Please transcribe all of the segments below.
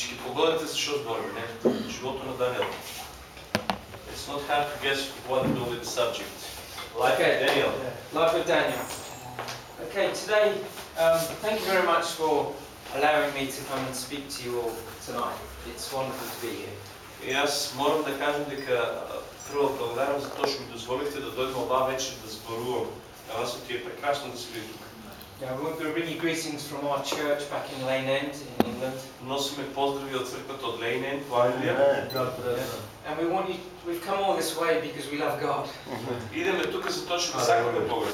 Всички погодите защо зборим, не? Живото на Даниел. It's not hard to guess what to do with the subject. Life Okay. of Daniel. Life with Daniel. Okay, today, um, thank you very much for allowing me to come and speak to you all tonight. It's wonderful to be here. И аз морам да кажам дека а, прво благодарам за тоа што ми дозволихте да дојдам оваа вечер да зборувам. На вас ти е прекрасно да си ви тук. Yeah, we want to bring you greetings from our church back in Lane End in England. Носиме поздрави од црквата од Лейнен, во Англија. And we want you, we've come all this way because we love God. Идеме тука за тоа што го сакаме Бога.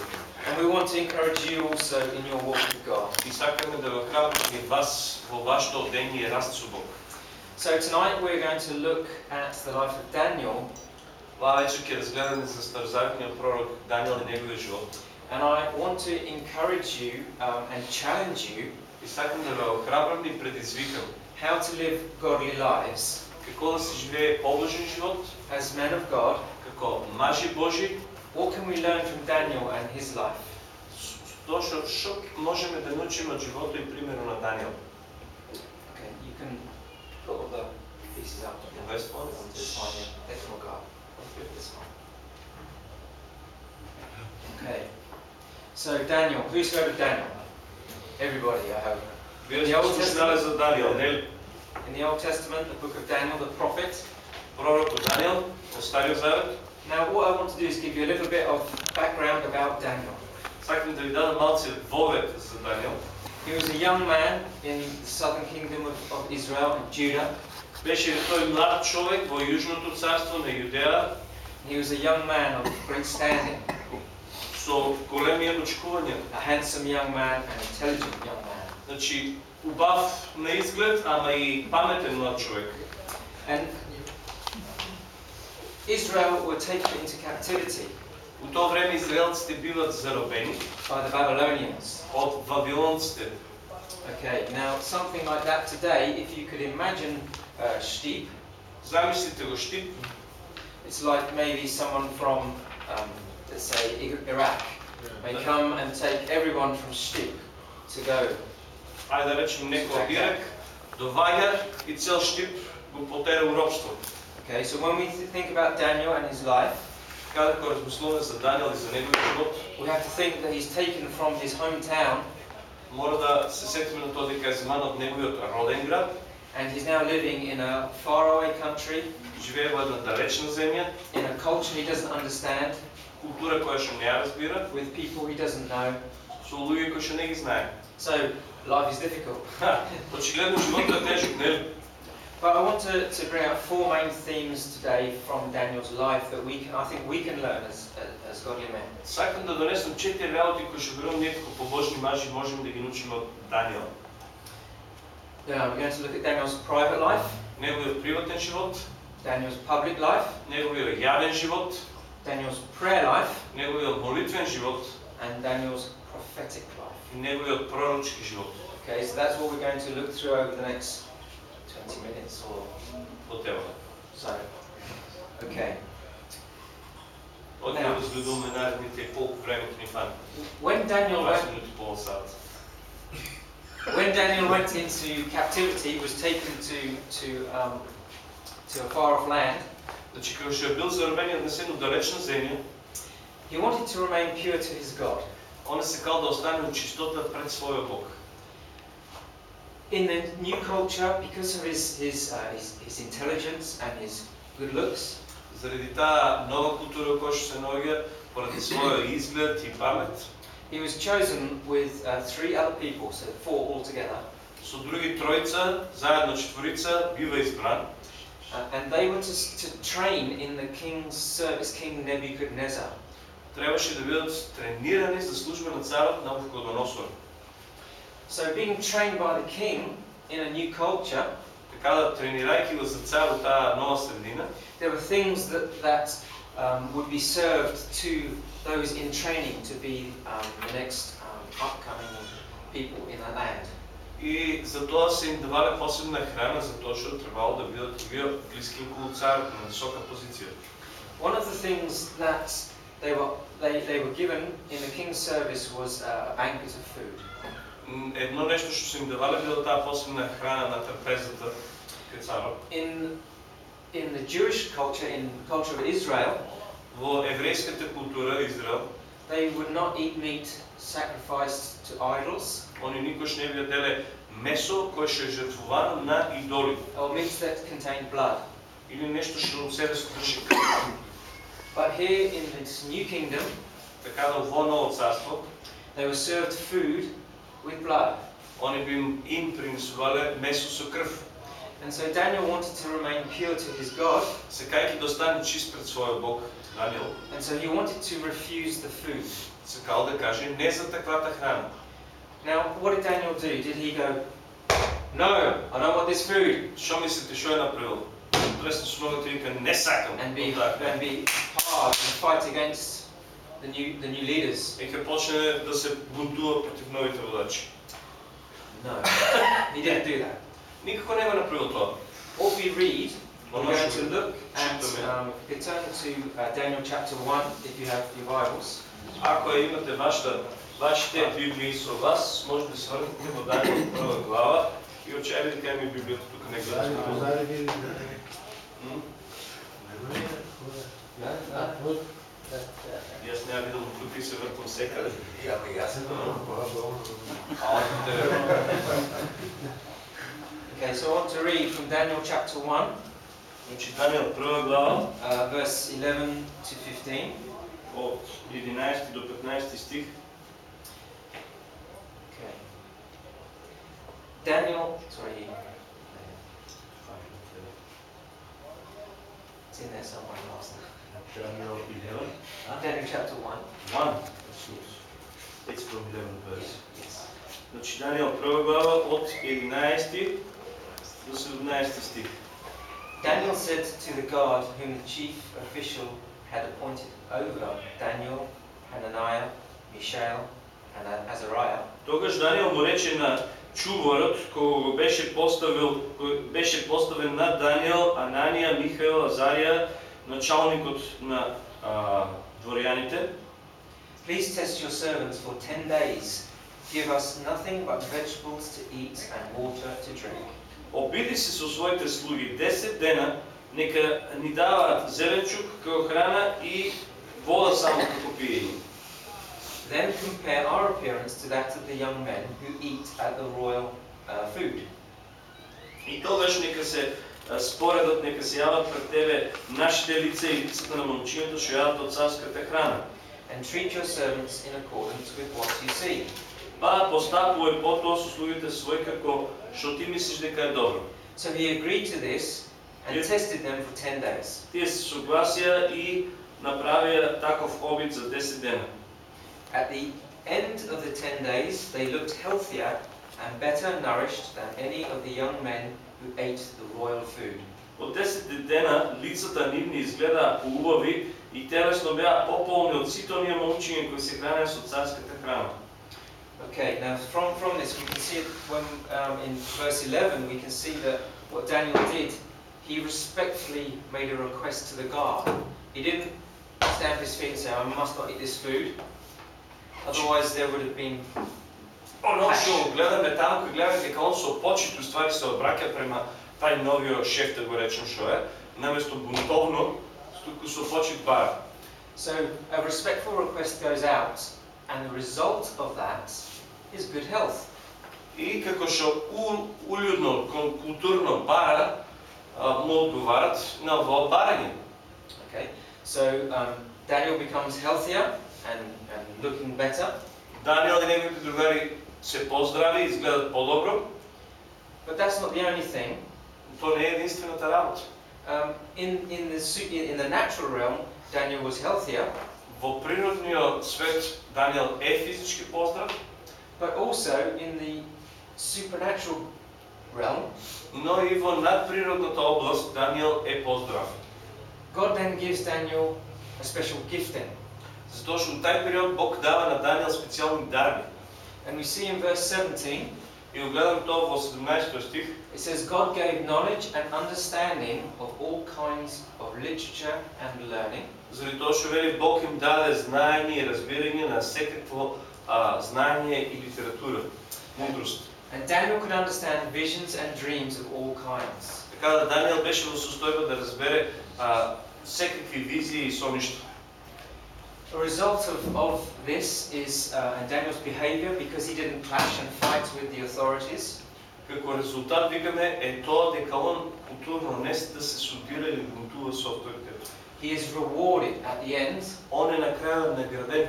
And we want to encourage you also in your walk with God. И сакаме да го храбриме и вас во вашето одење и раст со Бог. So tonight we're going to look at the life of Daniel, Оваа вечер ќе разгледаме за старозаветниот пророк Даниел и неговиот живот. and I want to encourage you um, and challenge you И сакам да ве охрабрам и предизвикам how to live godly lives како да се живее побожен живот, as men of God. како мажи Божи, What can we learn from Daniel and his life? с- тоа што што можеме да научиме од животот и примерот на Даниел. Okay, you can put all the pieces up. The first one? This one, yeah. This one will go up. This one. Okay. So Daniel, who's heard of Daniel? Everybody, I hope. Вие The сте Old слушнале Testament? за Даниел, нели? In the Old Testament, the book of Daniel, the prophet. Пророкот Даниел, од Стариот Завет. Now, what I want to do is give you a little bit of background about Daniel. Сакам да ви дадам малце вовед за Даниел. He was a young man in the southern kingdom of, of Israel and Judah. Беше тој млад човек во Јужното царство на Јудеа He was a young man of great standing, со големи очекувања. a handsome young man, an intelligent young man. Значи, убав на изглед, ама и паметен млад човек. And Israel were taken into captivity У тоа време израелците биват заробени by the Babylonians. од вавилонците. Okay, now something like that today, if you could imagine uh, sheep, Замислите го Штип, it's like maybe someone from, um, let's say, I- Iraq may come and take everyone from sheep to go. ајде да речем некој од Ирак, доваѓа и цел Штип го потера у робство. Okay, so when we th- think about Daniel and his life, Каде кога размислуваме за Даниел и за неговиот живот, we have to think that he's taken from his hometown мора да се сетиме на тоа дека е земан од неговиот роден град, and he's now living in a faraway country, живее во една далечна земја, in a culture he doesn't understand, култура која што не ја разбира, with people he doesn't know. со луѓе кои што не ги знае. So life is difficult. Ха, очигледно животот е тежок, нели? But I want to, to bring out four main themes today from Daniel's life that we can, I think we can learn as, as godly men. Сакам да донесам четири работи кои што верувам ние како побожни мажи можеме да ги научиме од Даниел. Yeah, we're going to look at Daniel's private life, Неговиот приватен живот, Daniel's public life, неговиот јавен живот, Daniel's prayer life, неговиот молитвен живот and Daniel's prophetic life. и неговиот пророчки живот. Okay, so that's what we're going to look through over the next 20 minutes or По тема. so. Okay. Од Не. да разгледуваме наредните и колку време ќе ни фане. When Daniel 20 went, минути половин сат. when Daniel went into captivity, he was taken to to um, to a far off land. Значи што е бил заробен и однесен од далечна земја, He wanted to remain pure to his God. он е сакал да остане у чистота пред својот Бог. In the new culture, because of his his, uh, his his intelligence and his good looks, Заради таа нова култура која што се наоѓа, поради својот изглед и памет, he was chosen with uh, three other people, so four altogether, со други тројца, заедно четворица, бива избран. uh, and they were to, s- to train in the king's service, King Nebuchadnezzar. Требаше да бидат тренирани за служба на царот на Навуходоносор. So being trained by the king in a new culture, Така да тренирајќи го за цар у таа нова средина, there were things that that um, would be served to those in training to be um, the next um, upcoming people in the land. И за тоа се им давале посебна храна, за тоа што требало да бидат вие блиски околу царот на висока позиција. One of the things that they were they, they were given in the king's service was a banquet of food. Едно нешто што се им давале било таа посебна храна на трапезата кај царот. In, in the Jewish culture, in the culture of Israel, Во еврејската култура Израел, they would not eat meat sacrificed to idols они никош не би јаделе месо кое што е жртвувано на идоли or meats that contained blood. или нешто што се да содржи крв. But here in this new kingdom, Така да во ново царство, they were served food with blood. они би им, им принесувале месо со крв. And so Daniel wanted to remain pure to his God, Сакајќи да остане чист пред својот Бог, Даниел, and so he wanted to refuse the food. сакал да каже не за таквата храна. Now, what did Daniel do? Did he go, No, I don't want this food, Што мислите што е направил? Лесно со ногата и вика не сакам. and be, Така. and be hard and fight against the new, the new leaders? И ќе почне да се бунтува против новите водачи. No, he didn't do that. Никако не го направил тоа. What we read, we're Оно going што to look at, читаме. um, if you turn to uh, Daniel chapter 1, if you have your Bibles. Ако ја имате вашата, вашите Библии со вас, може да се върнете во Даниел прва глава и очајде дека ми Библијата тука не гледа. М? Јас не ја видам тука и се вртам секаде. Okay, so I want to read from Daniel chapter 1, Значи Даниел прва глава uh, verse 11 to 15. од 11 до 15 стих. Okay. Daniel, sorry. It's in there somewhere last Daniel chapter 1. 1. It's from 11 verse. Значи Даниел прва глава од 11 до 17 стих. Daniel said to the guard whom the chief official had appointed over Daniel, Hananiah, Mishael, and Azariah, Тогаш Даниел му рече на чуварот кој го беше поставил кој беше поставен над Даниел, Ананија, Михаел, Азарија, началникот на а, дворјаните, Please test your servants for ten days. Give us nothing but vegetables to eat and water to drink. Обиди се со своите слуги 10 дена, нека ни даваат зеленчук како храна и вода само како пиење. Then compare our appearance to that of the young men who eat at the royal uh, food. И тогаш нека се споредат, нека се јават пред тебе нашите лица и лицата на момчињето што јадат од царската храна. And treat your servants in accordance with what you see. Па постапувај потоа со слугите своји како што ти мислиш дека е добро. So he agreed to this and tested them for ten days. Тие се согласија и направија таков обид за 10 дена. At the end of the ten days, they looked healthier and better nourished than any of the young men who ate the royal food. Од 10 дена лицата нивни изгледаа поубави и телесно беа пополни од сите оние момчиња кои се хранеа со царската храна. Okay, now from, from this we can see it when um, in verse 11 we can see that what Daniel did, he respectfully made a request to the guard. He didn't stamp his feet and say, I must not eat this food. Otherwise there would have been, Оно што гледаме таму, кој гледаме дека он со почит уствари се обраќа према тај новиот шеф, да го речем што е, наместо бунтовно, туку со почит бара. so a respectful request goes out and the result of that is good health. И како што у, улюдно, кон- културно бара, а, му одговарат на ово барање. Okay, so um, Daniel becomes healthier and, and looking better. Даниел и неговите другари се поздрави, изгледат по-добро, But that's not the only thing. то не е единствената работа. Um, in, in, the, su- in in the natural realm, Daniel was healthier, Во природниот свет Даниел е физички поздрав, But also in the supernatural realm, но и во надприродната област Даниел е поздрав. God then gives Daniel a special gifting. Затоа што тај период Бог дава на Даниел специјални дарби. And we see in verse 17, И го гледам тоа во 17 стих, it says, God gave knowledge and understanding of all kinds of literature and learning. заради тоа што вели Бог им даде знаење и разбирање на секакво а, знаење и литература, мудрост. And Daniel could understand visions and dreams of all kinds. Така да Даниел беше во состојба да разбере а, секакви визии и соништа. A result of, of this is uh, and Daniel's behavior because he didn't clash and fight with the authorities. Како резултат викаме е тоа дека он културно не да се судира или бунтува со авторитет. He is rewarded at the end. Он е на крајот награден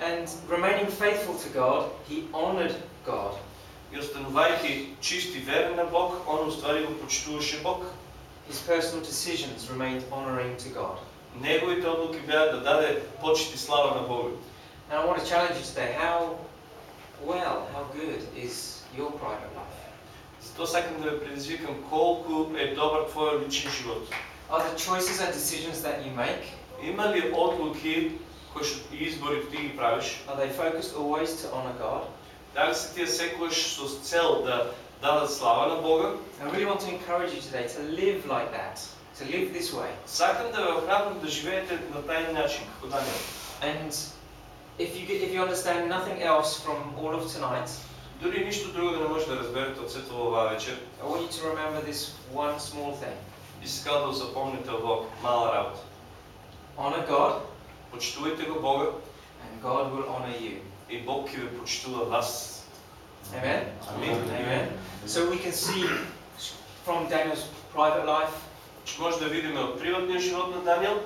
And remaining faithful to God, he honored God. И останувајќи чист и верен на Бог, он уствари го почитуваше Бог. His personal decisions remained honoring to God. Неговите одлуки беа да даде почит и слава на Бога. Now I want to challenge you today. How well, how good is your private life? Затоа сакам да ве предизвикам колку е добар твојот личен живот. Are the choices and decisions that you make, Има ли одлуки кои што и избори ти ги правиш? are they focused always to honor God? Дали се тие секогаш со цел да дадат слава на Бога? I really want to encourage you today to live like that, to live this way. Сакам да ве охрабрам да живеете на тај начин како Даниел. And if you get, if you understand nothing else from all of tonight, Дури ништо друго да не може да разберете од сето оваа вечер, I want you to remember this one small thing. би сакал да запомните ово мала работа. Honor God, Почитувајте го Бога and God will honor you. и Бог ќе ве почитува вас. Amen. Амин. Amen. So we can see from Daniel's private life Че може да видиме од приватниот живот на Даниел,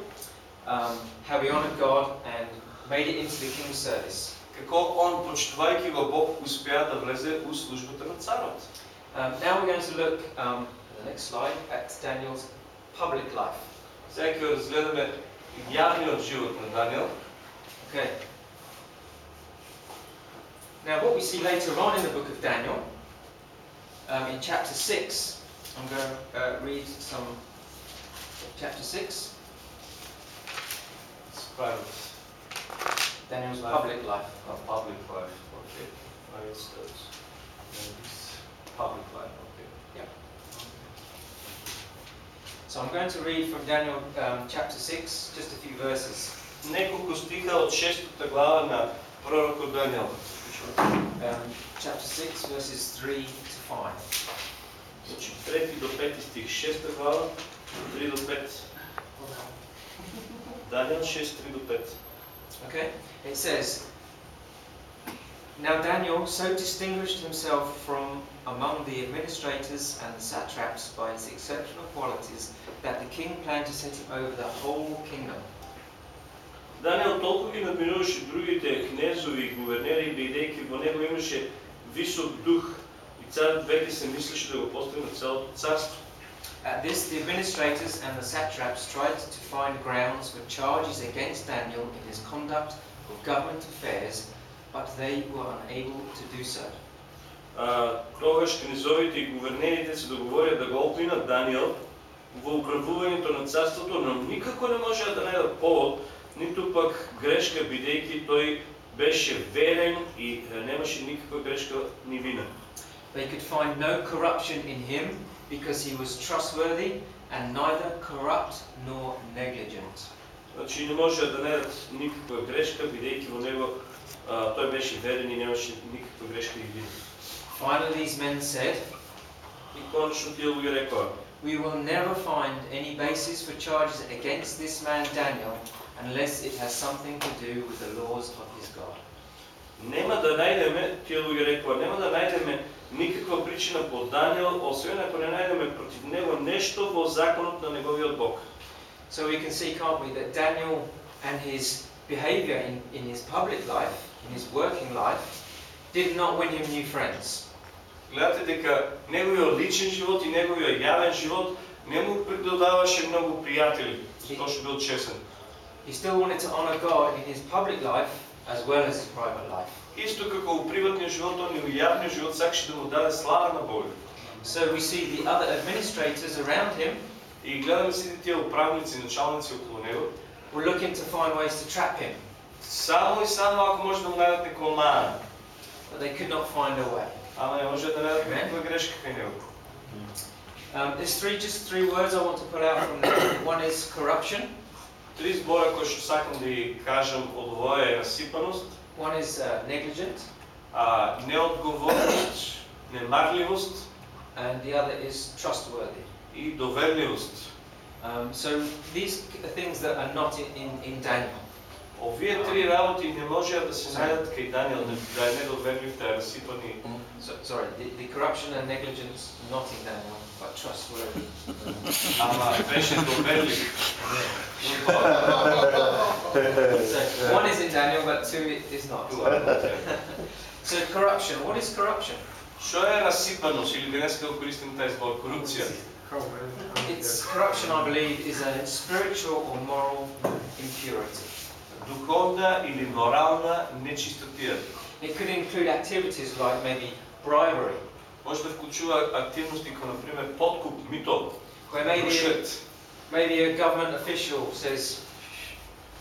um, how he honored God and made it into the king's service. како он, почитувајќи го Бог, успеа да влезе у службата на царот. Um, now we're going to look um, the next slide at Daniel's public life. Сега ќе го разгледаме Yahweh of Daniel. Okay. Now, what we see later on in the book of Daniel, um, in chapter 6, I'm going to uh, read some chapter 6. It's about Daniel's life. public life. Oh, public life, okay. Where is that? Public life. So I'm going to read from Daniel um, chapter 6, just a few verses. Неколку стиха од шестата глава на пророкот Даниел. Um, chapter 6, verses 3 to 5. Значи, трети до пети стих, шеста глава, 3 до 5. Даниел 6, 3 до 5. Okay? It says, Now Daniel so distinguished himself from among the administrators and the satraps by his exceptional qualities that the king planned to set him over the whole kingdom. Даниел толку ги надминуваше другите кнезови и гувернери, бидејќи во него имаше висок дух и царот веќе се мислеше да го постави на целото царство. At this, the administrators and the satraps tried to find grounds for charges against Daniel in his conduct of government affairs, but they were unable to do so. А, тогаш кнезовите и гувернерите се договорија да го обвинат Даниел во управувањето на царството, но никако не можеа да најдат повод, ниту пак грешка, бидејќи тој беше верен и е, немаше никаква грешка ни вина. They could find no corruption in him because he was trustworthy and neither corrupt nor negligent. Значи не можеа да најдат никаква грешка, бидејќи во него тој беше верен и немаше никаква грешка и вина. Finally, these men said, И конечно тие луѓе рекоа, We will never find any basis for charges against this man Daniel unless it has something to do with the laws of his God. Нема да најдеме, тие луѓе рекоа, нема да најдеме никаква причина по Даниел, освен ако не најдеме против него нешто во законот на неговиот Бог. So we can see, can't we, that Daniel and his behavior in, in his public life, in his working life, did not win him new friends. Гледате дека неговиот личен живот и неговиот јавен живот не му придодаваше многу пријатели, затоа што бил чесен. He still wanted to honor God in his public life as well as his private life. Исто како у приватниот живот, он и у јавниот живот сакаше да му даде слава на Бога. So we see the other administrators around him И гледаме сите тия управници, началници около него. were looking to find ways to trap him, Само и само ако може да му најдат некоја мана. but they could not find a way. Ама не може да најдат Амен. некоја грешка кај него. Um, there's three, just three words I want to pull out from there. One is corruption, Три збора кои што сакам да ги кажам од овоја е расипаност, one is uh, negligent, а неодговорност, немарливост and the other is trustworthy. и доверливост. Um, so these are things that are not in, in, in Daniel. Овие три работи не можеа да се најдат кај Даниел, не- да е недоверлив, да е расипан и So, sorry, the, the corruption and negligence not in Daniel, but trustworthy. ама беше доверлив. So one is in Daniel, but two is not. So corruption. What is corruption? Што е расипаност или денеска го користим тај збор корупција? It's corruption, I believe, is a spiritual or moral impurity. духовна или морална нечистотия. It could include activities like maybe bribery. Може да включва активности като например подкуп, мито, where maybe a, maybe a government official says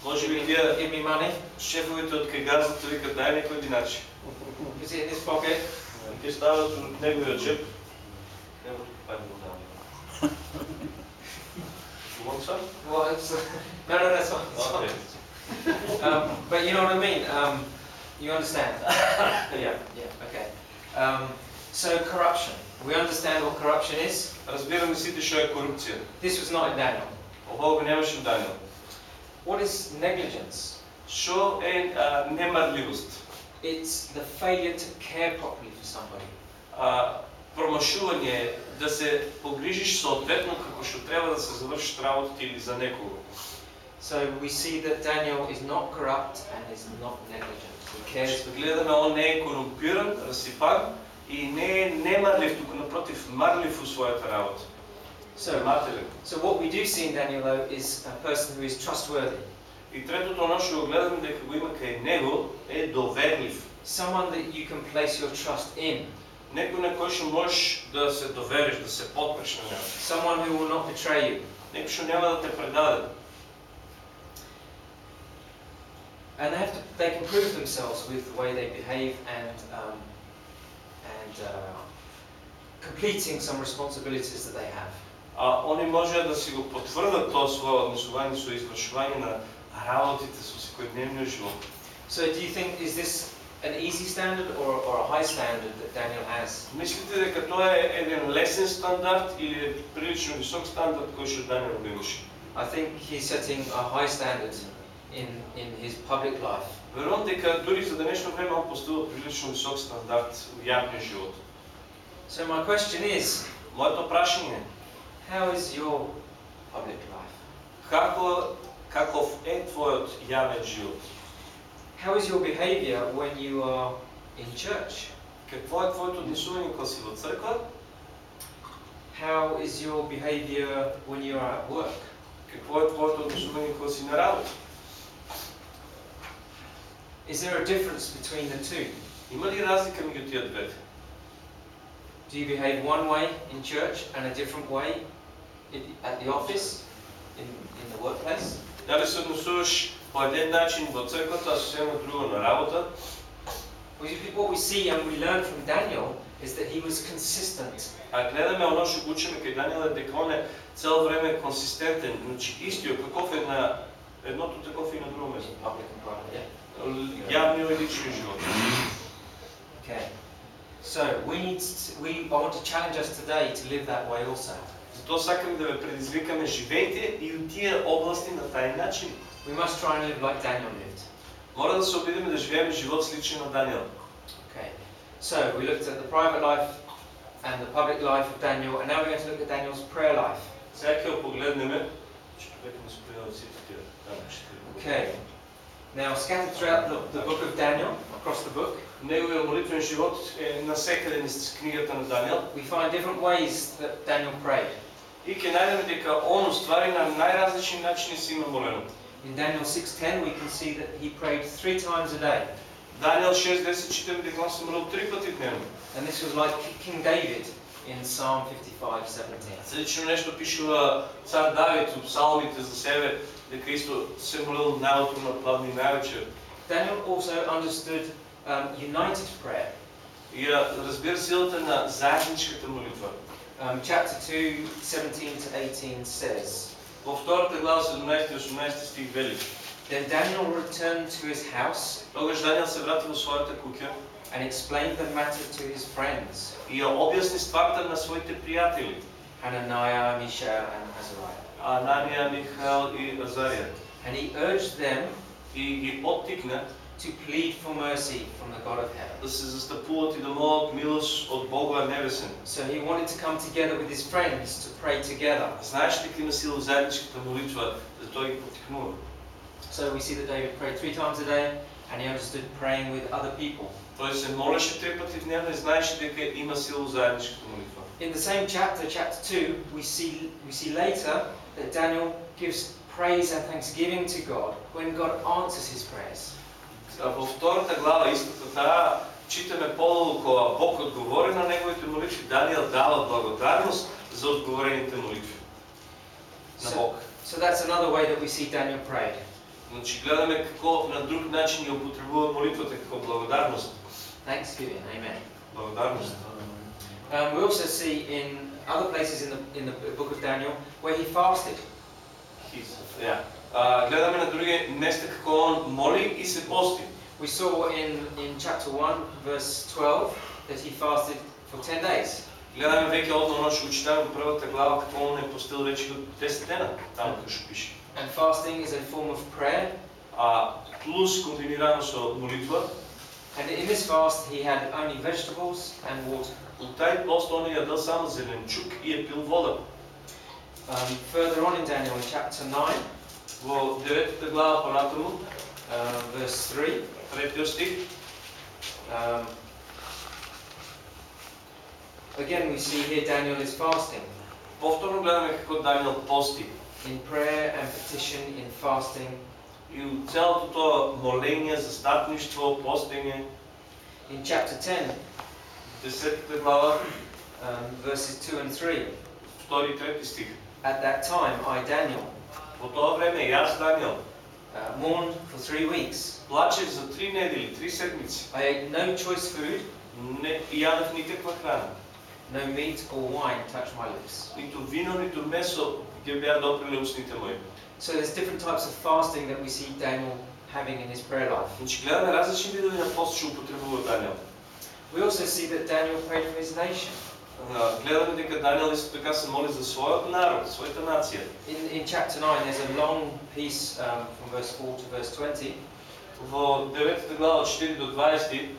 може би тия give me money. Шефовете от кагазата викат дай ми един начин. Is it in this pocket? Е, те стават от неговия джеб. Неговото пак го дам. No, no, that's fine. That's fine. Okay. Um, but you know what I mean. Um, you understand? yeah, yeah, okay. Um, so corruption. We understand what corruption is. Разбираме сите што е корупција. This was not in Daniel. Ова го немаше во Даниел. What is negligence? Што е а, немарливост? It's the failure to care properly for somebody. А, промашување е да се погрижиш соодветно како што треба да се завршиш работата или за некого. So we see that Daniel is not corrupt and is not negligent. He cares for Гледаме, он не е корумпиран, расипан и не е немарлив, туку напротив, марлив во својата работа. So, Внимателен. so what we do see in Daniel though is a person who is trustworthy. И третото што го гледаме дека го има кај него е доверлив. Someone that you can place your trust in. Некој на кој што можеш да се довериш, да се подпреш на него. Someone who will not betray you. Некој што нема да те предаде. And they have to, they can prove themselves with the way they behave and um, and uh, completing some responsibilities that they have. А они можеа да си го потврдат тоа свое однесување со извршување на работите со секојдневниот живот. So do you think is this an easy standard or, or a high standard that Daniel has? Мислите дека тоа е еден лесен стандард или е прилично висок стандард кој што Даниел го имаше? I think he's setting a high standard in in his public life. Верувам дека дури за денешно време он поставува прилично висок стандард во јавниот живот. So my question is, Моето прашање е how is your public life? како каков е твојот јавен живот? How is your behavior when you are in church? Какво е твоето однесување кога си во црква? How is your behavior when you are at work? Какво е твоето однесување кога си на работа? Is there a difference between the two? Има ли разлика меѓу тие двете? Do you behave one way in church and a different way in, at the office, in, in the workplace? Дали се однесуваш по еден начин во црквата, а сосема друго на работа? We- What we see and we learn from Daniel is that he was consistent. А гледаме оно што го учиме кај Даниел е дека он е цел време консистентен, значи истиот каков е на едното таков и на друго место. Public and private, yeah. Јавниот и личниот живот. Okay. So we need to, we I want to challenge us today to live that way also. Затоа сакам да ве предизвикаме живејте и у тие области на тај начин. We must try and live like Daniel lived. Мора да се обидиме да живееме живот сличен на Даниел. Okay. So we looked at the private life and the public life of Daniel, and now we're going to look at Daniel's prayer life. Сега ќе го погледнеме, што веќе не спојава сите тие тамашки. Okay. Now, scattered throughout the, the book of Daniel, across the book, Неговиот молитвен живот е насекаде низ книгата на Даниел we find different ways that Daniel prayed. и ќе најдеме дека он уствари на најразлични начини си има молено. In Daniel 6:10, we can see that he prayed three times a day, Даниел 6.10 читаме дека он се молил три пати дневно. and this was like King David. in Psalm 55:17. Слично нещо пишува цар Давид у псалмите за себе, дека исто се молил наутро на пладни највечер. Daniel also understood um, united prayer. И ја разбира силата на заедничката молитва. Um, chapter 2, 17 to 18 says, Во втората глава 17 и 18 стих вели. Then Daniel returned to his house Тогаш Даниел се врати во својата куќа and explained the matter to his friends, и ја објасни стварта на своите пријатели, Hananiah, Mishael, and Azariah. Ананија, Михаел и Азарија. And he urged them И ги поттикна to plead for mercy from the God of heaven. да се застапуват и да молат милост од Бога небесен. So he wanted to come together with his friends to pray together. Знаеш дека има сила в заедничката молитва, за тој ги поттикнува. So we see that David prayed three times a day and he understood praying with other people. Тој се молеше три пати дневно и знаеше дека има сила в заедничката молитва. In the same chapter, chapter 2, we see, we see later that Daniel gives praise and thanksgiving to God when God answers his prayers. А во втората глава истата таа читаме подолу кога Бог одговори на неговите молитви, Даниел дава благодарност за одговорените молитви на So, Бог. so that's another way that we see Daniel prayed. Значи гледаме како на друг начин ја употребува молитвата како благодарност. Thanksgiving, amen. Благодарност. Um, we also see in other places in the, in the book of Daniel where he fasted. Ja. А, гледаме на други места како он моли и се пости. We saw in, in chapter 1, verse 12, that he fasted for 10 days. Гледаме веќе одно оно што го читаме во првата глава како он е постил речи до 10 дена, таму кај што пише. And fasting is a form of prayer. А плюс комбинирано со молитва, And in this fast, he had only vegetables and water. у тај пост он е јадел само зеленчук и е пил вода. Um, further on in Daniel, in chapter 9, Во деветата глава понатаму, uh, verse 3, третиот стих, um, again we see here Daniel is fasting. повторно гледаме како Даниел пости. In prayer and petition, in fasting, И у целото тоа молење, застапништво, постење, in chapter 10, десетата глава, um, verses 2 and 3. втори и трети стих. At that time, I, Daniel, Во тоа време јас Даниел uh, mourned for three weeks. плачев за три недели, три седмици. I ate no choice food, Не јадев никаква храна. no meat or wine touched my lips. Ниту вино, ниту месо ќе беа допрели устните мои. So there's different types of fasting that we see Daniel having in his prayer life. Значи гледаме различни видови на пост што употребува Даниел. We also see that Daniel prayed for his nation. А, Гледаме дека Даниел исто така се моли за својот народ, својата нација. In, in chapter 9, there's a long piece um, from verse 4 to verse 20 Во 9 глава од 4 до 20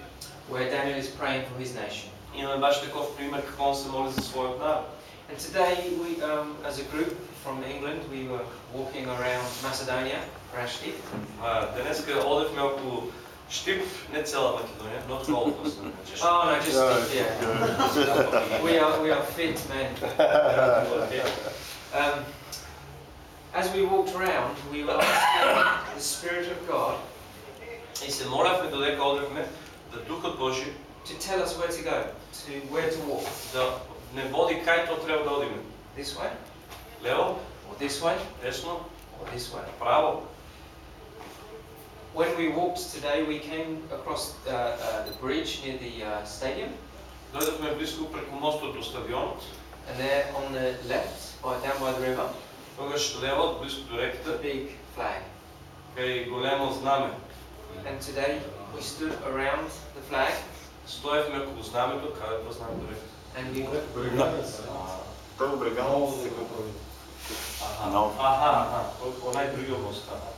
where Daniel is praying for his nation. имаме баш таков пример како он се моли за својот народ. And today, we, um, as a group from England, we were walking around Macedonia, Rashti, А, Денеска одевме околу Штип, не цела Македонија, not Colchos. значи. Oh no, just yeah. we are we are fit men. Um, as we walked around, we were asking the Spirit of God И се молевме додека одевме да Духот Божи to tell us where to go, to where to walk. да не води кај тоа треба да одиме. This way, Лево, or this way, десно, or this way. право. When we walked today, we came across uh, uh, the bridge near the uh, stadium, Дојдовме близко преку мостот до стадионот, and there on the left, by, down by the river, тогаш лево, близко до a реката, big flag. кај големо знаме. And today we stood around the flag, Стоевме околу знамето, каде е тоа знамето река? and we Първо Бреганово, Аха, No. аха, аха, о- онај другиот мост, аха.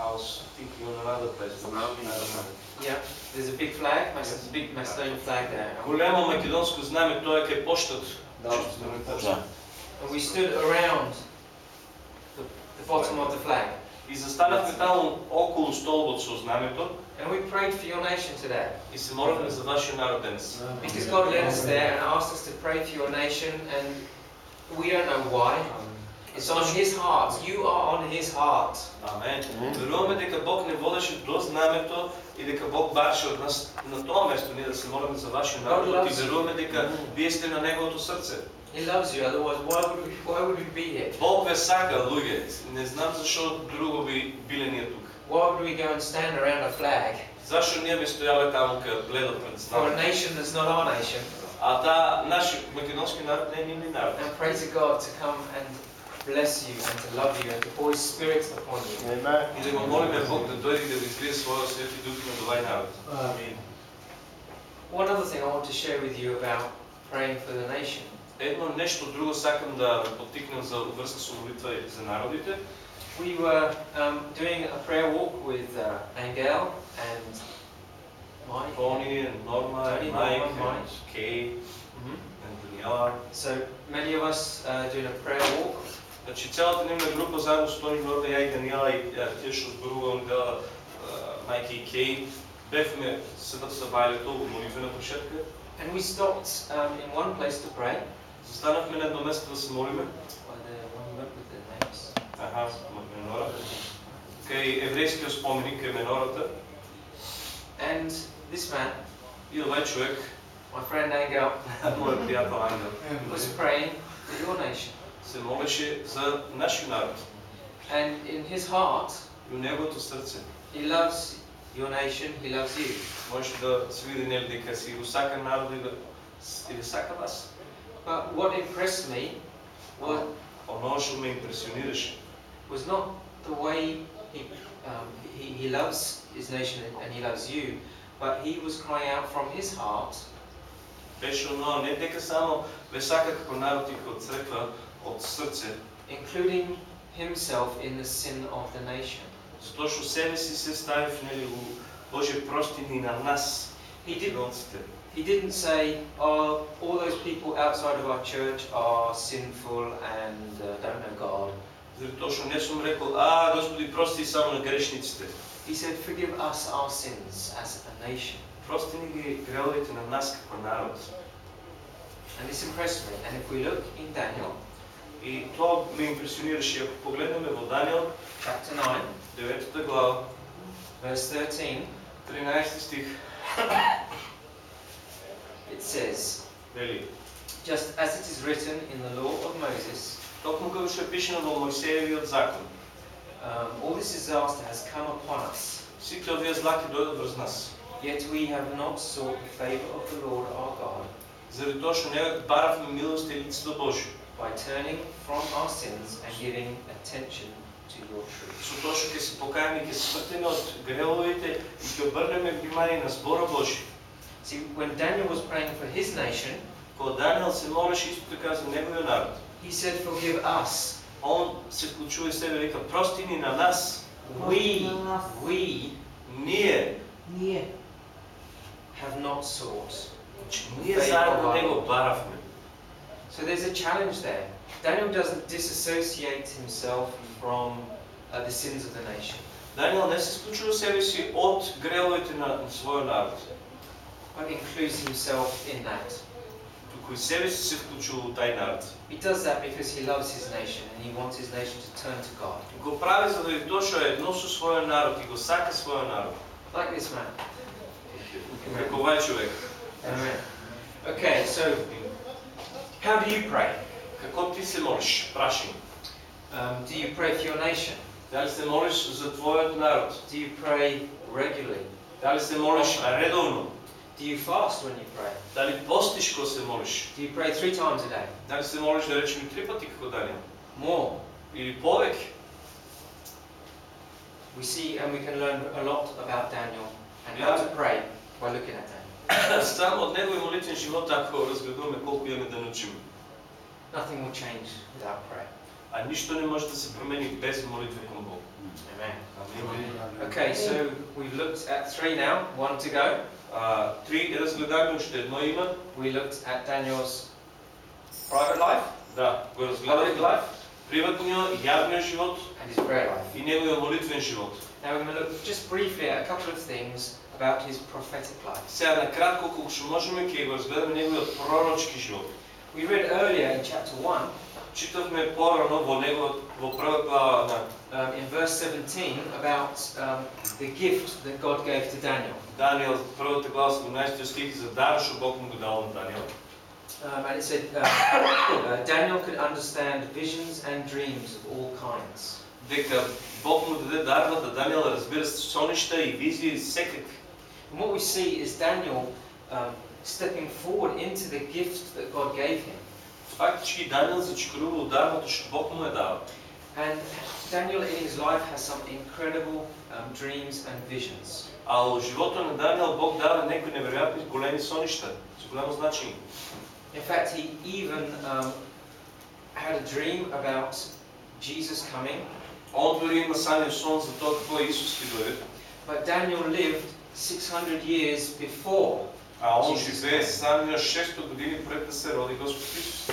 I was thinking on another place. but Знам I don't know. yeah, there's a big flag, Mac- there's a big Macedonian flag there. Големо македонско знаме, тоа е кај поштот. Да. And we stood around the, the bottom of the flag, И застанавме таму околу столбот со знамето and we prayed for your nation today. и се молевме за вашиот народ денес. Because God led us there and asked us to pray for your nation, and we don't know why. It's on his heart. You are on his heart. Амен. Веруваме дека Бог не водеше до знамето и дека Бог бараше од нас на тоа место ние да се молиме за вашиот народ God и loves you. веруваме дека вие сте на неговото срце. He loves you, otherwise why would we why would we be here? Бог ве сака, луѓе. Не знам зашо друго би биле ние тук. Why would we go and stand around a flag Зашо ние би стојале таму кај гледат пред for a нас? nation that's not our nation А таа наш македонски народ не е нивни народ. and pray to God to come and bless you and to love you and to pour his spirit upon you? Amen. И да го молиме Бог да дојде и да го излие својот свети дух на овај народ. Амин. One other thing I want to share with you about praying for the nation. Едно нешто друго сакам да ве поттикнем за врска со молитва за народите. We were um, doing a prayer walk with uh, Angel and Mike. Тони, Норма, Тони, Майк, Норма, Майк. Кей, Mhm. Даниела. So many of us uh, doing a prayer walk. Значи цялата нивна група заедно с Тони, Норма, ја и Даниела и ја, тие што зборувам да Майки и Кей, бевме се да се бајлето во молитвена прошетка. And we stopped um, in one place to pray. Застанавме на едно место да се молиме. By the one we went with the names. Аха, Менората. Кај еврејскиот споменик кај Менората. And this man, И овај човек, my friend Angel, мојот пријател Ангел, was praying for your nation. се молеше за нашиот народ. And in his heart, И у неговото срце he loves your nation, he loves you. може да се види нели дека си го сака народ и да и да сака вас. But what impressed me was, Оно што ме импресионираше was not the way he, um, he, he loves his nation and he loves you, but he was crying out from his heart беше оно не дека само ве сака како народ и како црква од срце, including himself in the sin of the nation. затоа што себе си се ставив нели у Божје простини на нас, He did македонците. He didn't say, oh, all those people outside of our church are sinful and uh, don't know God. Заради тоа што не сум рекол, а Господи прости само на грешниците. He said, forgive us our sins as a nation. Прости ни ги гревовите на нас како народ. And this impressed me. And if we look in Daniel И тоа ме импресионираше. Ако погледнеме во Даниел, chapter 9, 9 глава, verse 13, 13 стих, it says, вели, just as it is written in the law of Moses, токму како што е пишено во Мојсеевиот закон, um, all this disaster has come upon us. сите овие злаки дојдат врз нас. Yet we have not sought the favor of the Lord our God Заради тоа што не баравме милост и лицето Божјо. by turning from our sins and giving attention to your truth. Со тоа што ќе се покаеме, ќе се свртиме од гревовите и ќе обрнеме внимание на збора Божји. See, when Daniel was praying for his nation, Кога Даниел се молеше исто така за неговиот народ, he said, Forgive us. он се вклучува и себе века, прости ни на нас, We, we ние, Ние. have not sought. че ние заедно него баравме. So there's a challenge there. Daniel doesn't disassociate himself from uh, the sins of the nation, Даниел не се исклучува себе си од гревовите на, на својот народ, but includes himself in that. туку и себе си се вклучува у тај народ. He does that because he loves his nation and he wants his nation to turn to God. Го прави заради тоа што е едно со својот народ и го сака својот народ. Like this man. Како овај човек. Amen. Okay, so how do you pray? Kako ti se moliš? Prašim. Um, do you pray for your nation? Da li se moliš za tvoj? Do you pray regularly? Da li se moliš? Do you fast when you pray? Da li postiš ko se? Do you pray three times a day? Da li se moliš da rečem tri pati kako? More. Ili povek? We see and we can learn a lot about Daniel and how to pray by looking at Daniel. Само од неговиот молитвен живот ако разгледуваме колку имаме да научиме. Nothing will change without prayer. А ништо не може да се промени без молитва кон Бог. Amen. Амин. Okay, so we've looked at three now, one to go. А, три разгледаме уште едно има. We looked at Daniel's private life, Да, го public разгледаме. life, Приватниот, јавниот живот and his prayer life. и неговиот молитвен живот. Now we're going to look just briefly at a couple of things about his prophetic life. Сега на кратко колку што можеме ќе го разгледаме неговиот пророчки живот. We read earlier in chapter 1 читавме порано во него во прва глава на um, in verse 17 about um, the gift that God gave to Daniel. Даниел, првата глава 17 стих за дар што Бог му го дал на Даниел. Um, and it said uh, uh, Daniel could understand visions and dreams of all kinds. Дека Бог му даде дарба да Даниел разбира соништа и визии секакви. And what we see is Daniel um, stepping forward into the gift that God gave him. Фактички Даниел зачекрува дарбата што Бог му е дал. And Daniel in his life has some incredible um, dreams and visions. А во живота на Даниел Бог дава некои неверојатни големи соништа, со голямо значење. In fact, he even um, had a dream about Jesus coming, Он дори има санен сон за тоа како Исус ќе дојде, but Daniel lived 600 years before. а он Jesus живее came. самија 600 години пред да се роди Господ Исус.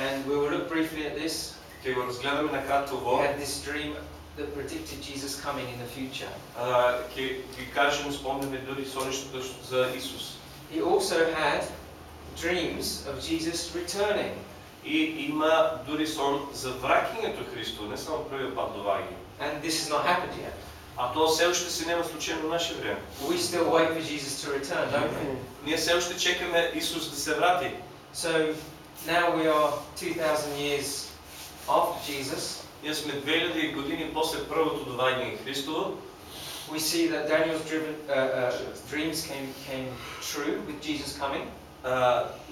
And we will look briefly at this. Ќе го разгледаме на кратко He во had this dream that predicted Jesus coming in the future. а, ќе ги кажеме спомнеме дури соништата што- за Исус. He also had dreams of Jesus returning. И има дури сон за враќањето Христо, не само првиот пат доваѓање. And this has not happened yet. А тоа се уште се нема случајно во наше време. We still wait for Jesus to return, don't we? Ние се уште чекаме Исус да се врати. So now we are 2,000 years after Jesus. Ние сме 2000 години после првото доваѓање Христово. We see that Daniel's driven, uh, uh, dreams came, came true with Jesus coming.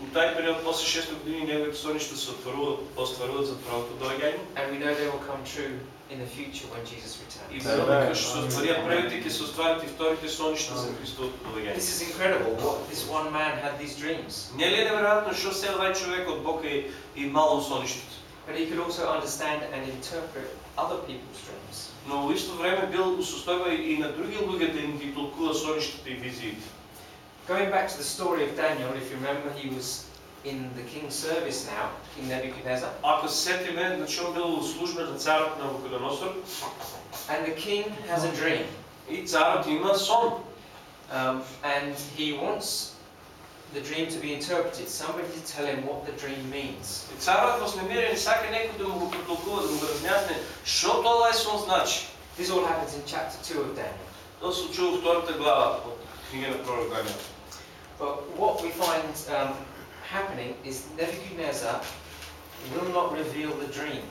У тај период после 6 години неговите соништа се остваруваат за првото доаѓање. And we know they will come true in the future when Jesus И returns. во дека што се остварија првите, ќе се остварат и вторите соништа за Христовото доаѓање. This is incredible what this one man had these dreams. Не ли е неверојатно што се овај човек од Бог е имал соништето? But he could also understand and interpret other people's dreams. Но во исто време бил у состојба и на други луѓе да им ги толкува соништата и визиите. Going back to the story of Daniel, if you remember, he was in the king's service now, King Nebuchadnezzar. Ако се сетиме, значи он бил у служба на царот на Вукадоносор And the king has a dream. и царот има сон. Um, and he wants the dream to be interpreted, somebody to tell him what the dream means. И царот вознемирен сака некој да му го протолкува, да му го разјасни што тоа е сон значи. This all happens in chapter 2 of Daniel. Тоа се случува во втората глава од книга на пророк Даниел. But what we find um, happening is Nebuchadnezzar will not reveal the dream.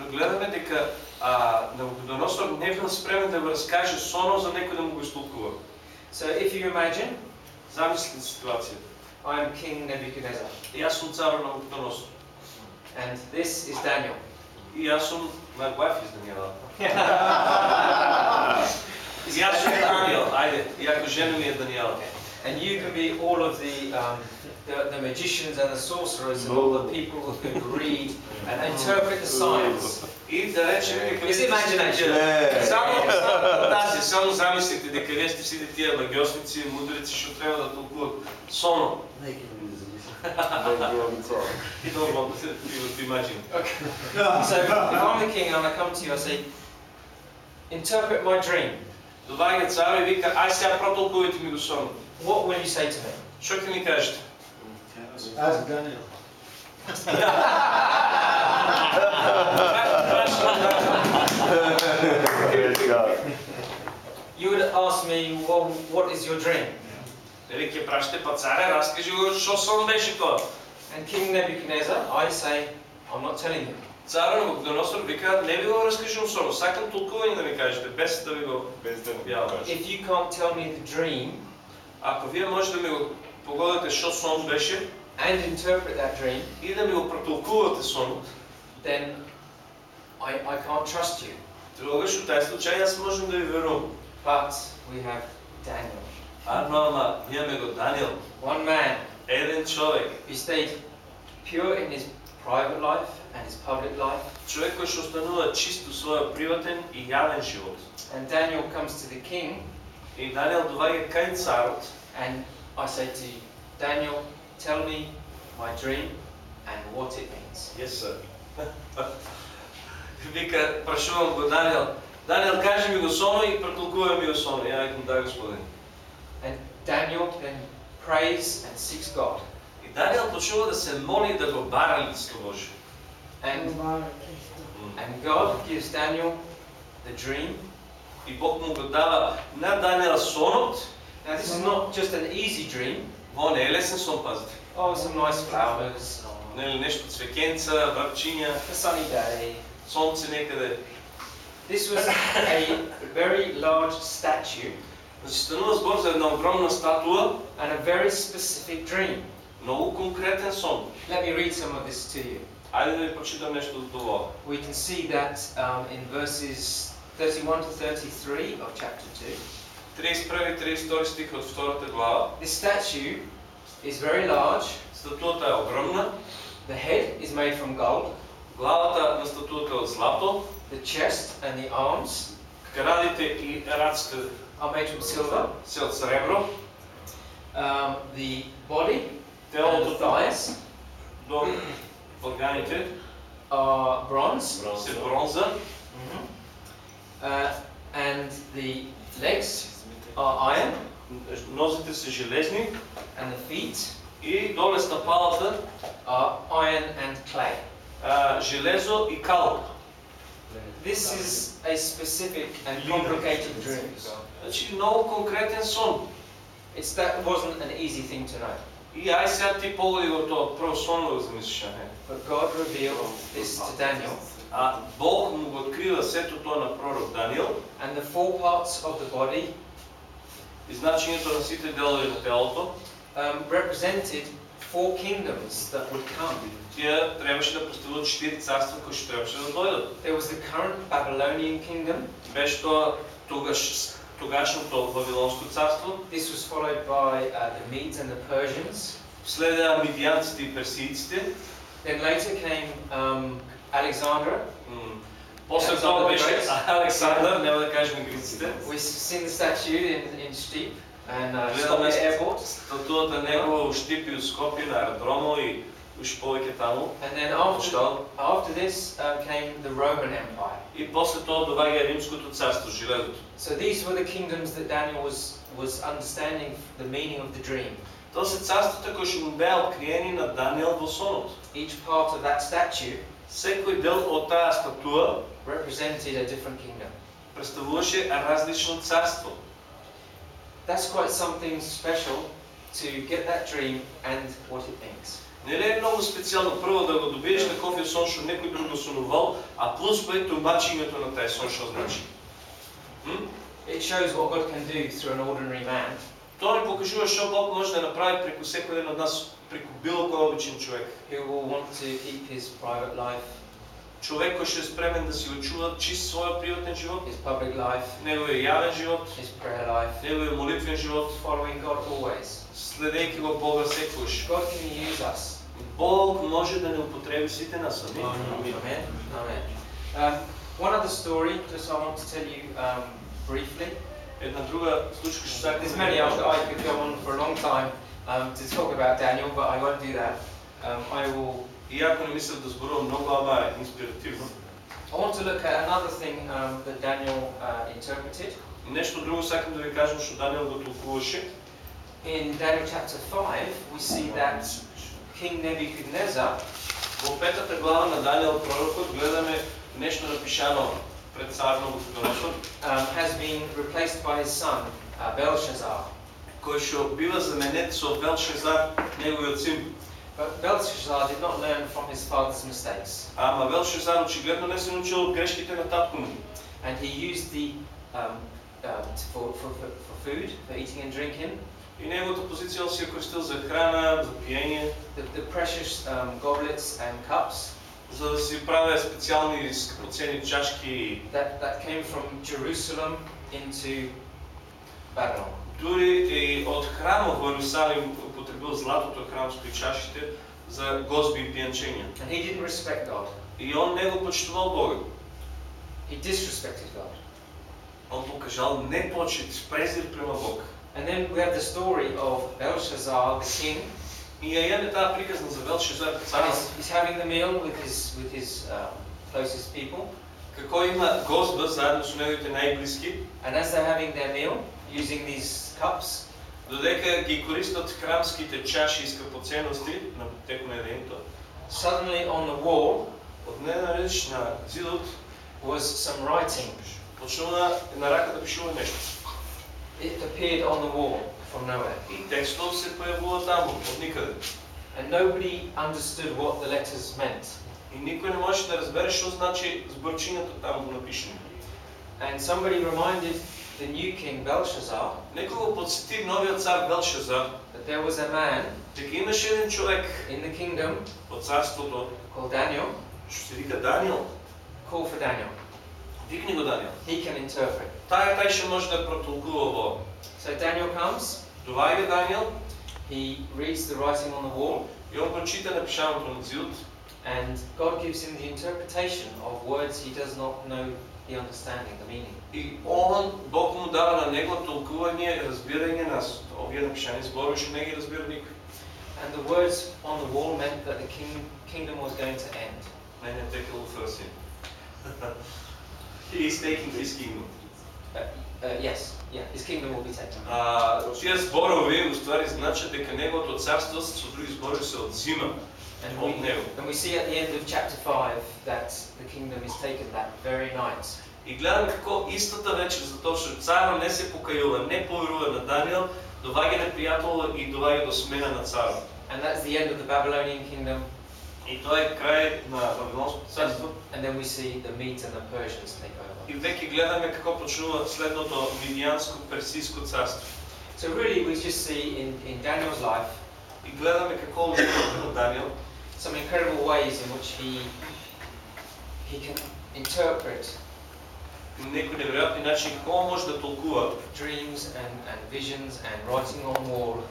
Но гледаме дека а, Навуходоносор не бил спремен да го разкаже соно за некој да му го истолкува. So if you imagine, Замислите ситуацијата. I am King Nebuchadnezzar, И јас сум царот на Навуходоносор. and this is Daniel. И јас сум my wife is Даниела. И јас сум Даниел, ајде, и ако жена ми е Даниела. And you can be all of the, um, the, the magicians and the sorcerers and all the people who can read and interpret the signs. И да речеме дека It's imagination. Не. Само, само тази, само замислите дека вие сте сите тия магиосници, мудреци што треба да толкуват соно. И добро, да се ти imagine. So if I'm the king and I come to you, I say, interpret my dream. Доаѓа цар и вика, ај сега протолкувайте ми го сон. What will you say to me? Што ќе ми кажете? Ask Daniel. Praise God. You would ask me, well, what is your dream? Дали ќе прашате па царе, раскажи го што сон беше тоа. And King Nebuchadnezzar, I say, I'm not telling you. Царот на Богданосор вика, не ви го раскажувам соно, сакам толкување да ми кажете, без да ви го Без да му објавам. кажеш. If you can't tell me the dream Ако вие може да ми го погодите што сон беше and interpret that dream, и да ми го протолкувате сонот, then I, I can't trust you. тогаш во тај случај јас можам да ви верувам. But we have Daniel, А, но ама, имаме го Даниел, one man еден човек, who stayed pure in his private life and his public life. човек кој што останува чист у својот приватен и јавен живот. And Daniel comes to the king, И Даниел доаѓа кај царот and I say to you, Daniel, tell me my dream and what it means. Yes, sir. Вика, прашувам го Даниел. Даниел, кажи ми го соно и протолкувай ми го соно. Ја викам, да, господин. And Daniel then prays and seeks God. И Даниел почнува да се моли да го бара лицето Божие. And, М. and God gives Daniel the dream. И Бог му го дава на Даниела сонот. Now, this is not just an easy dream. Во не е лесен сон, пазите. Oh, some nice flowers, Нели нешто цвекенца, врачиња, a sunny day. сонце некаде. This was a very large statue Значи станува збор за една огромна статуа, and a very specific dream. многу конкретен сон. Let me read some of this to you. Ајде да ви прочитам нешто од ова. We can see that um, in verses 31 to 33 of chapter 2. 31 и 32 стих од втората глава. This statue is very large. Статуата е огромна, The head is made from gold. главата на статуата е од злато, The chest and the arms крадите и раците are made from silver. се од сребро, Um, the body and the телото thighs до органите are bronze. се бронза, Mhm. Uh, and the legs are iron. нозите се железни And the feet и доле стъпалата are iron and clay. а, железо и кал. This is a specific and complicated dream. Значи много конкретен сон. It's that wasn't an easy thing to know. И ај сега ти погоди го тоа прво сон да го замислиш, а не. But God revealed this to Daniel, А Бог му го открива сето тоа на пророк Даниел and the four parts of the body Значението на сите делови на телото um, represented four kingdoms that would come. Тие трябваше да представуват четири царства, които ще трябваше да дойдат. There was the current Babylonian kingdom. Беше то тогаш тогашното Вавилонско царство. This was followed by uh, the Medes and the Persians. Следва мидианците и персийците. Then later came um, Alexander. Mm. После това беше Александър, няма да кажем гриците. We've seen the statue in, in Steep and uh, Гледаме Skopje Airport. статуата него у Штипи, у Скопје, на аеродромо и уште повеќе таму. And then after, Штал. after this um, came the Roman Empire. И после тоа доаѓа Римското царство, железото. So these were the kingdoms that Daniel was, was understanding the meaning of the dream. Тоа се царствата кои што му беа откриени на Даниел во сонот. Each part of that statue Секој дел од таа статуа represented a different kingdom. представуваше различно царство. That's quite something special to get that dream and what it means. Нели е многу специјално прво да го добиеш таков сон што некој друг го сонувал, а плюс тоа е тумачењето на тај сон што значи. It shows what God can do through an ordinary man. Тоа ни покажува што Бог може да направи преку секој ден од нас, преку било кој обичен човек. who will want to keep his private life, Човек кој што е спремен да си очува чист својот приватен живот, his public life, неговиот јавен живот, his prayer life, неговият молитвен живот, following God always. следејќи го Бога секогаш. God can use us. Бог може да не употреби сите нас, амин. Amen. Amen. Um, one other story, just I want to tell you um, briefly. Една друга случка што сакам There's да many ви I кажам. I could go on for a long time um, to talk about Daniel, but I won't do that. Um, I will. Иако не мислев да зборувам многу, ама е инспиративно. I want to look at another thing um, that Daniel uh, interpreted Нешто друго сакам да ви кажам што Даниел го толкуваше. in Daniel chapter five. We see that King Nebuchadnezzar Во петата глава на Даниел пророкот гледаме нешто напишано пред цар Навуходоносор, um, has been replaced by his son uh, Belshazzar. кој што бива заменет со Велшезар, неговиот син. But Belshazzar did not learn from his father's mistakes, Ама Велшезар очигледно не се научил од грешките на татко му. and he used the um, um, for, for, for, for food, for eating and drinking, И неговата позиција си ја користил за храна, за пиење, the, the precious um, goblets and cups за да си правеа специјални скъпоцени чашки. that, that came from Jerusalem into Babylon. Дури и од храмот во Иерусалим употребил златото храмско и чашите за гозби и пијанчења. And he didn't respect God. И он не го почитувал Бога. He disrespected God. Он покажал непочит, презир према Бог. And then we have the story of Belshazzar, the king, И јаде таа приказна за Велшезар and цар, he's, having the meal with his, with his um, closest people. како има гозба заедно со неговите најблиски, And as they're having their meal, using these cups, додека ги користат храмските чаши и скъпоценности на едењето, suddenly on the wall Од не наредиш на зидот, was some writing. почнува на рака да пишува нешто. It appeared on the wall from nowhere. И текстот се појавува таму, од никаде. And nobody understood what the letters meant. И никој не можеше да разбере што значи зборчињето таму го напишено. And somebody reminded the new king Belshazzar Некој го подсети новиот цар Белшазар that there was a man дека имаше еден човек in the kingdom од царството called Daniel. што се вика Даниел. Call for Daniel. Викни го Даниел. He can interpret. Тај тај ще може да протолкува во. So Daniel comes, Доаѓа Даниел he reads the writing on the wall, и он го чита напишаното на зидот and God gives him the interpretation of words he does not know the understanding, the meaning. и он Бог му дава на него толкување и разбирање на овие напишани зборови што не ги разбира никој. And the words on the wall meant that the king, kingdom was going to end. Мене е текало фрси. He is taking his kingdom. Uh, yes, yeah, his kingdom will be taken. А, тие зборови уствари значат дека неговото царство со други зборови се одзима And we, and we see at the end of chapter 5 that the kingdom is taken that very night. И гледаме како истата вечер, затоа што царот не се покајува, не поверува на Даниел, доваѓа непријател и доваѓа до смена на царот. And that's the end of the Babylonian kingdom. И тоа е крај на Вавилонското царство. And then we see the Medes and the Persians take over. И веќе гледаме како почнува следното Мидијанско персиско царство. So really we just see in, in Daniel's life И гледаме како животот на Даниел, some incredible ways in which he, he can interpret некои неверојатни начини како он може да толкува dreams and, and visions and writing on wall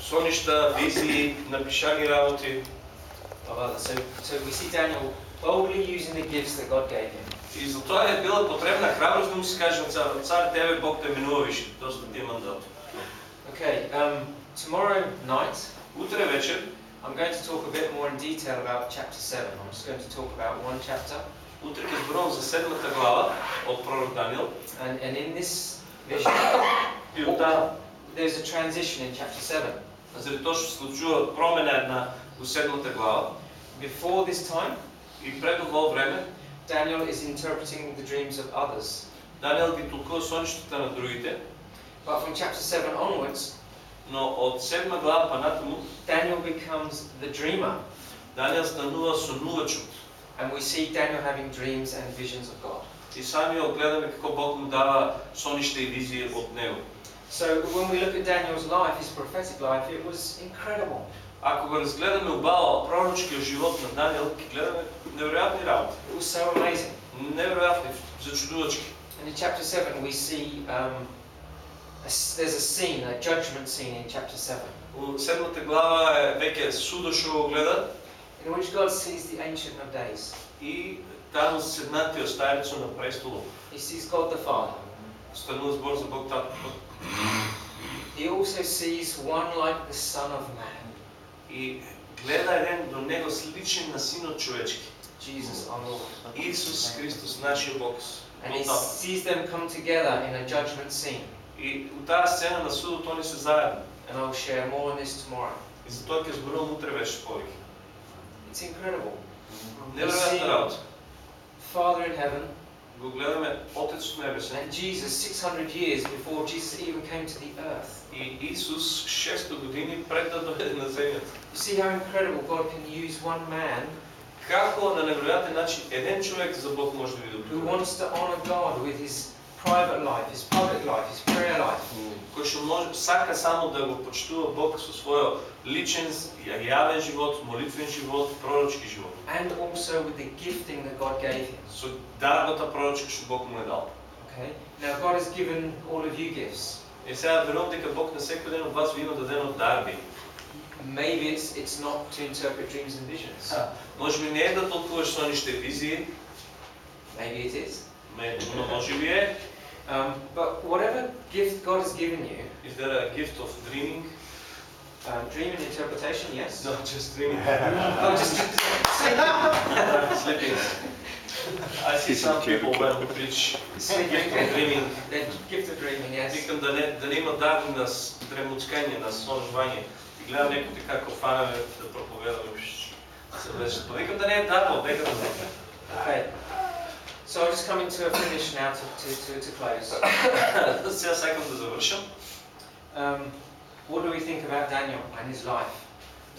соништа, визии, напишани работи. of others. So, so we see Daniel boldly using the gifts that God gave him. И затоа е била потребна храброст да му се каже на цар, цар тебе Бог те минува више, доста ти е мандат. Okay, um, tomorrow night Утре вечер I'm going to talk a bit more in detail about chapter 7. I'm just going to talk about one chapter. Утре ќе зборувам за седмата глава од пророк Даниел. And, and in this vision, И од таа, there's a transition in chapter 7. заради тоа што се случува промена една во седмата глава, Before this time, и пред ово време, Daniel is interpreting the dreams of others. Даниел ги толкува соништата на другите, But from chapter 7 onwards, но од седма глава па натаму, Daniel becomes the dreamer. Даниел станува сонувачот. And we see Daniel having dreams and visions of God. И самиот гледаме како Бог му дава соништа и визија од него. So when we look at Daniel's life, his prophetic life, it was incredible. Ако го разгледаме убаво пророчкиот живот на Даниел, ќе гледаме неверојатни работи. It was so amazing. Неверојатни, зачудувачки. And in chapter 7, we see um, a s there's a scene, a judgment scene in chapter 7, Во седмата глава е веќе судо што го гледа in which God sees the Ancient of Days. и таму седнатиот старецо на престолот. He sees God the Father. Станува збор за Бог Татко. He also sees one like the Son of Man, И гледа еден до него сличен на синот човечки. Jesus our Lord. Исус Христос, нашиот Бог. And he Бог Татко. sees them come together in a judgment scene. И у таа сцена на судот они се заедно. And I'll share more on this tomorrow. И затоа ќе зборувам утре вече повеќе. It's incredible. Неверојатна работа. Father in heaven Го гледаме Отецот Небесен and Jesus 600 years before Jesus even came to the earth. и Исус 600 години пред да дојде на земјата. You see how incredible God can use one man Како на неверојатен начин еден човек за Бог може да биде who употребен. wants to honor God with his private life, his public life, his prayer life. кој што може сака само да го почитува Бог со својот личен јавен живот, молитвен живот, пророчки живот. And also with the gifting that God gave him. Со дарбата пророчка што Бог му е дал. Okay? Now God has given all of you gifts. И сега верувам дека Бог на секој ден од вас ви има дадено дарби. Maybe it's it's not to interpret dreams and visions. Може би не е да толкуваш сониште визии, Maybe it is. ме- но може би е Um, but whatever gift God has given you, Is there a gift of dreaming? um, dream and interpretation, yes. No, just dreaming. Oh, just, Sleeping. I see some people when we preach gift of dreaming. the gift of dreaming, yes. Викам да не, да не има дар на дремуцкање, на сонжвање. И гледам некои како фанове да проповедаме. Се беше. Па викам да не е дарбо, дека да Okay. So I'm just coming to a finish now to, to, to, to close. Сега сакам да завршам. Um, what do we think about Daniel and his life?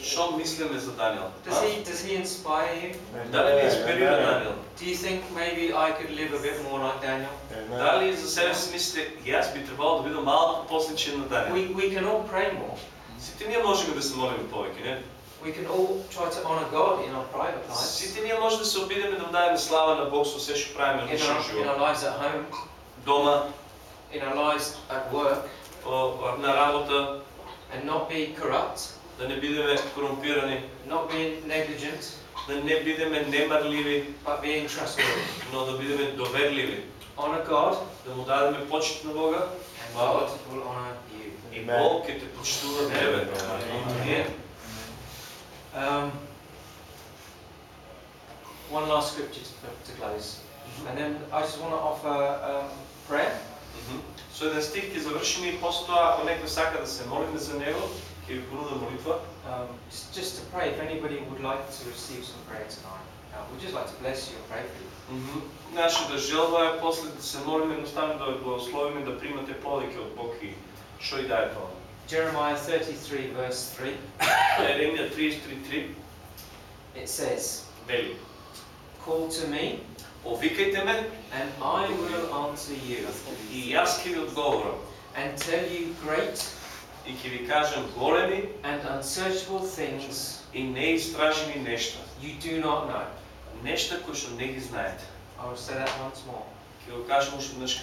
Што мислиме за Даниел? Does he, does he inspire you? Дали ни инспирира Даниел? Do you think maybe I could live a bit more like Daniel? Дали за себе си мислите, и аз би трябвало да бидам малко по-сличен на Даниел? We, we can all pray more. Сите ние можеме да се молиме повеќе, не? We can all try to honor God in our private lives, Сите ние може да се обидеме да му дадеме слава на Бог со се што правиме in личен our, in живот. our lives at home, Дома, in our lives at work, на работа, and not be corrupt, да не бидеме корумпирани, not being negligent, да не бидеме немарливи, but being trustworthy. но да бидеме доверливи, Honor God, да му дадеме почит на Бога. And God will honor you. и Бог ќе те почитува тебе. Амин. Um, one last scripture to, to close, and then I just want to offer um, prayer. Мгм. Со еден стих ќе завршиме и после тоа, ако некој сака да се молиме за него, ќе ви понуда молитва. Um, just, just to pray, if anybody would like to receive some prayer tonight, uh, we'd just like to bless you and pray for you. Мгм. Нашата желба е после да се молиме едноставно да ви благословиме да примате повеќе од Бог и што и да е тоа. Jeremiah 33, verse 3, Еремија 33.3 it says, вели Call to me, Повикајте ме and I will answer you, и јас ќе ви одговорам and tell you great и ќе ви кажам големи and unsearchable things и неистражени нешта. you do not know. Нешта кои што не ги знаете. I will say that once more. Ќе го кажам уште еднаш.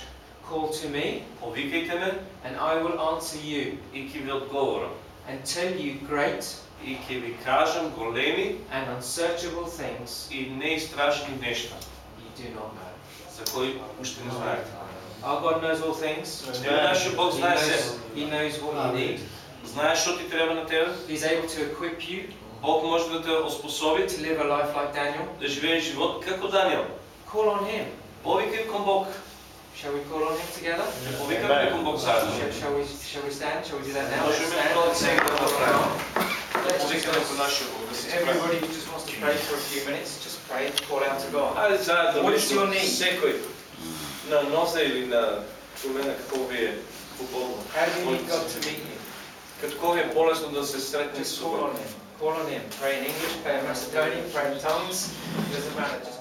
Call to me, Повикајте ме and I will answer you, и ќе ви одговорам and tell you great и ќе ви кажам големи and unsearchable things и неистражени нешта you do not know. за кои уште не знаете. Our God knows all things. Нашиот Бог He знае се. he knows what you need. Знае што ти треба на тебе. He's able to equip you Бог може да те оспособи to live a life like Daniel. да живееш живот како Даниел. Call on him. Повикај кон Бог. Shall we call on him together? Ricordate con Bozzano. Shall we, shall we stand? Shall we do that now? Možeme udělat sing the Everybody who just wants to pray for a few minutes, just pray, call out to God. A zato, uh, What is your name? Sekoj na noze ili na kolena kako je pobolno. How do you need God to meet him? Kad ko je bolesno da se sretne s Call on him. Call on him. Pray in English, pray in Macedonian, pray in tongues. It doesn't matter.